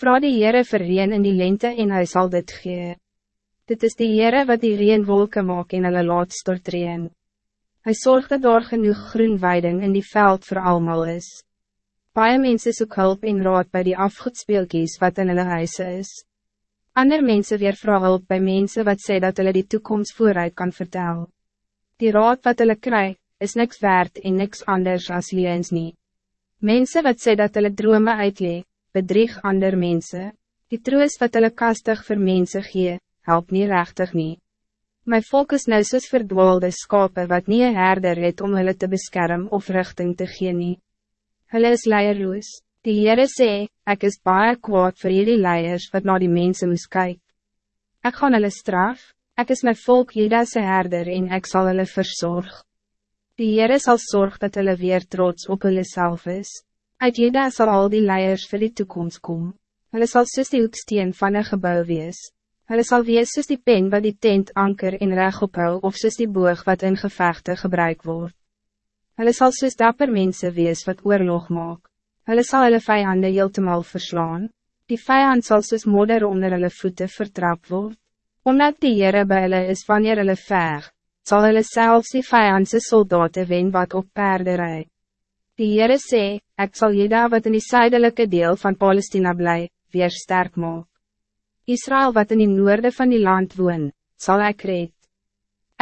Vra die Heere vir reen in die lente en hij zal dit gee. Dit is die Heere wat die reenwolken maak en hulle laat stort reen. Hy zorgt dat daar genoeg groenweiding in die veld voor allemaal is. Baie mense soek hulp en raad bij die afgoedspeelkies wat in hulle huise is. Ander mense weer vra hulp bij mense wat sê dat hulle die toekomst vooruit kan vertellen. Die raad wat hulle kry, is niks waard en niks anders as leens nie. Mense wat sê dat hulle drome uitlee, bedrieg ander mense. Die troos wat hulle kastig vir mense gee, help nie rechtig nie. My volk is nou soos verdwaalde skape wat nie een herder het om hulle te beschermen of richting te gee nie. Hulle is leierloos. Die Heere sê, ek is baie kwaad vir jullie leiers wat na die mense moes kyk. Ek gaan hulle straf, ek is my volk Jedase herder en ek zal hulle verzorg. Die Heere sal zorg dat hulle weer trots op hulle self is. Uit Jeda sal al die leiers vir die toekomst kom. Hulle sal soos die hoeksteen van een gebouw wees. Hulle sal wees soos die pen wat die tent anker en reg ophou of soos die boog wat in gevechte gebruik wordt. Hulle sal soos dapper mense wees wat oorlog maak. Hulle sal hulle vijanden heeltemal verslaan. Die vijand zal soos modder onder hulle voeten vertrap word. Omdat die Heere by hulle is wanneer hulle veg, sal hulle selfs die vijandse soldaten wen wat op paarden rij. Die Heere sê, ek sal Jeda wat in die zuidelijke deel van Palestina bly, weer sterk maak. Israël wat in die noorde van die land woon, zal ek red.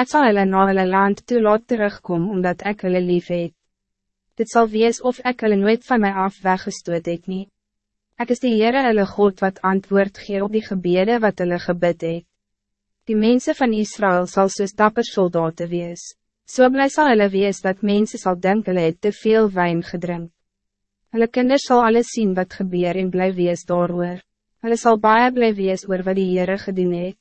Ik zal hulle na hulle land toe laat terugkom, omdat ik hulle lief het. Dit zal wees of ik hulle nooit van mij af weggestoot het nie. Ek is die Heere hulle God wat antwoord gee op die gebede wat hulle gebid het. Die mensen van Israël zal soos dapper soldaten wees. So bly sal hulle wees dat mensen zal denken hulle het te veel wijn gedrink. Hulle kinders zal alles zien wat gebeur en bly wees daaroor. Hulle sal baie bly wees oor wat die Heere gedoen het.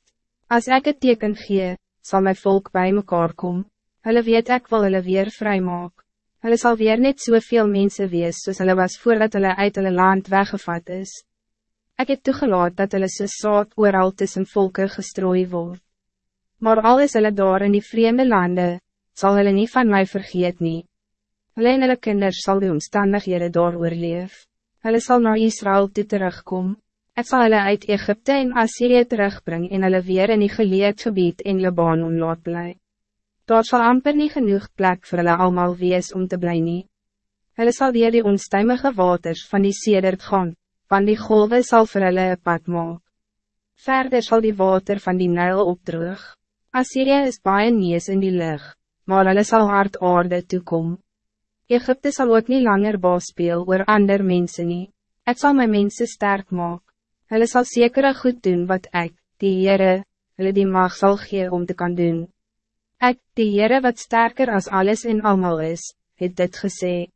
As ek het teken gee, zal mijn volk bij mekaar komen. Hulle weet ek wil hulle weer vrij maak. Hulle sal weer net soveel mensen wees soos hulle was voordat hulle uit hulle land weggevat is. Ik heb toegelaat dat hulle soos saad ooral tussen volke gestrooi word. Maar al is hulle daar in die vreemde landen, zal hulle niet van mij vergeet nie. Hulle en hulle kinders sal die omstandighede daar oorleef. Hulle sal naar Israël toe terugkom. Ik zal hulle uit Egypte en Assyrië terugbrengen en hulle weer in die geleerd gebied in Libanon laat bly. Daar sal amper niet genoeg plek voor hulle allemaal wees om te bly nie. Hulle sal weer die onstuimige waters van die sedert gaan, van die golven sal vir hulle een pad maak. Verder zal die water van die Nijl opdroog. Assyrië is baie nees in die lucht, maar hulle sal hard aarde toekom. Egypte zal ook niet langer baas speel oor ander mensen nie. Ik zal mijn mensen sterk maken. Hulle sal sekere goed doen wat ik, die Heere, hulle die mag sal gee om te kan doen. Ik, die Heere wat sterker als alles in allemaal is, het dit gezegd.